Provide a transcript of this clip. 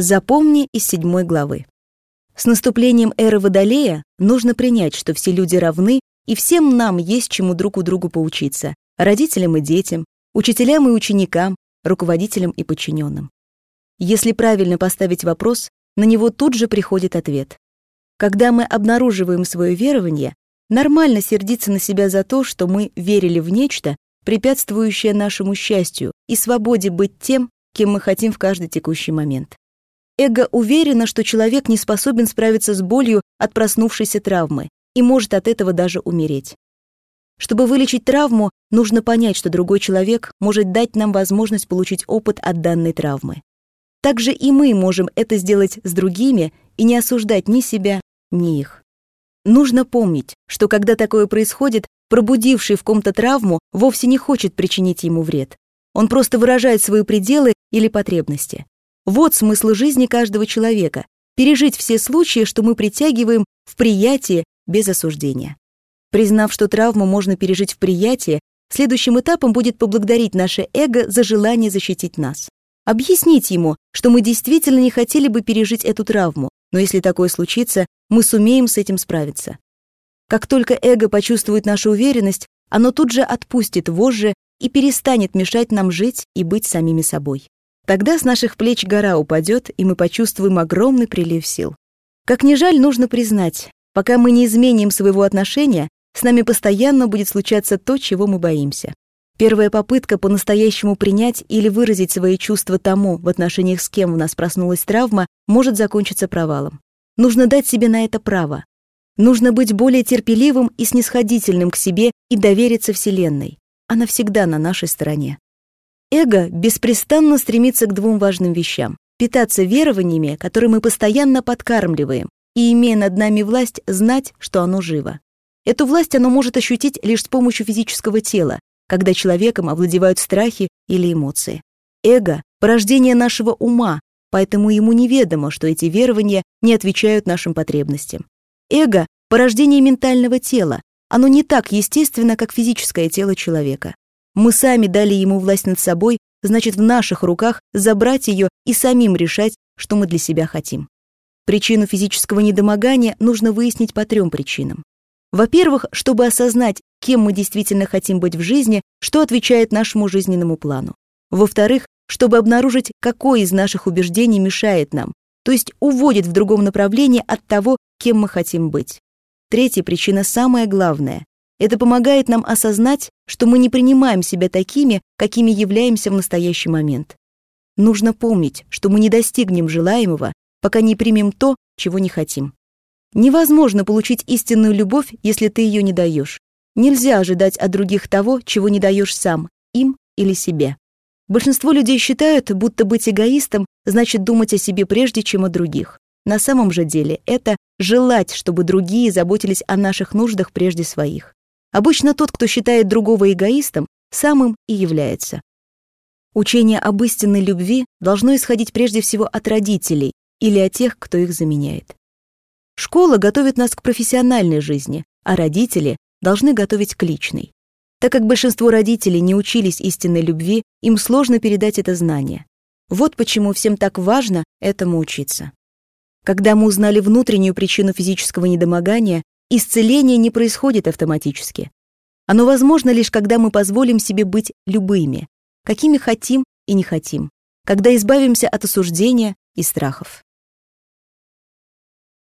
Запомни из седьмой главы. С наступлением эры Водолея нужно принять, что все люди равны, и всем нам есть чему друг у друга поучиться, родителям и детям, учителям и ученикам, руководителям и подчиненным. Если правильно поставить вопрос, на него тут же приходит ответ. Когда мы обнаруживаем свое верование, нормально сердиться на себя за то, что мы верили в нечто, препятствующее нашему счастью и свободе быть тем, кем мы хотим в каждый текущий момент. Эго уверено, что человек не способен справиться с болью от проснувшейся травмы и может от этого даже умереть. Чтобы вылечить травму, нужно понять, что другой человек может дать нам возможность получить опыт от данной травмы. Также и мы можем это сделать с другими и не осуждать ни себя, ни их. Нужно помнить, что когда такое происходит, пробудивший в ком-то травму вовсе не хочет причинить ему вред. Он просто выражает свои пределы или потребности. Вот смысл жизни каждого человека — пережить все случаи, что мы притягиваем в приятие без осуждения. Признав, что травму можно пережить в приятии, следующим этапом будет поблагодарить наше эго за желание защитить нас. Объяснить ему, что мы действительно не хотели бы пережить эту травму, но если такое случится, мы сумеем с этим справиться. Как только эго почувствует нашу уверенность, оно тут же отпустит вожжи и перестанет мешать нам жить и быть самими собой. Тогда с наших плеч гора упадет, и мы почувствуем огромный прилив сил. Как ни жаль, нужно признать, пока мы не изменим своего отношения, с нами постоянно будет случаться то, чего мы боимся. Первая попытка по-настоящему принять или выразить свои чувства тому, в отношениях с кем у нас проснулась травма, может закончиться провалом. Нужно дать себе на это право. Нужно быть более терпеливым и снисходительным к себе и довериться Вселенной. Она всегда на нашей стороне. Эго беспрестанно стремится к двум важным вещам — питаться верованиями, которые мы постоянно подкармливаем, и, имея над нами власть, знать, что оно живо. Эту власть оно может ощутить лишь с помощью физического тела, когда человеком овладевают страхи или эмоции. Эго — порождение нашего ума, поэтому ему неведомо, что эти верования не отвечают нашим потребностям. Эго — порождение ментального тела, оно не так естественно, как физическое тело человека. Мы сами дали ему власть над собой, значит, в наших руках забрать ее и самим решать, что мы для себя хотим. Причину физического недомогания нужно выяснить по трем причинам. Во-первых, чтобы осознать, кем мы действительно хотим быть в жизни, что отвечает нашему жизненному плану. Во-вторых, чтобы обнаружить, какое из наших убеждений мешает нам, то есть уводит в другом направлении от того, кем мы хотим быть. Третья причина самая главная это помогает нам осознать, что мы не принимаем себя такими, какими являемся в настоящий момент. Нужно помнить, что мы не достигнем желаемого, пока не примем то, чего не хотим. Невозможно получить истинную любовь, если ты ее не даешь. Нельзя ожидать от других того, чего не даешь сам, им или себе. Большинство людей считают, будто быть эгоистом значит думать о себе прежде, чем о других. На самом же деле это желать, чтобы другие заботились о наших нуждах прежде своих. Обычно тот, кто считает другого эгоистом, самым и является. Учение об истинной любви должно исходить прежде всего от родителей или от тех, кто их заменяет. Школа готовит нас к профессиональной жизни, а родители должны готовить к личной. Так как большинство родителей не учились истинной любви, им сложно передать это знание. Вот почему всем так важно этому учиться. Когда мы узнали внутреннюю причину физического недомогания, Исцеление не происходит автоматически. Оно возможно лишь когда мы позволим себе быть любыми, какими хотим и не хотим, когда избавимся от осуждения и страхов.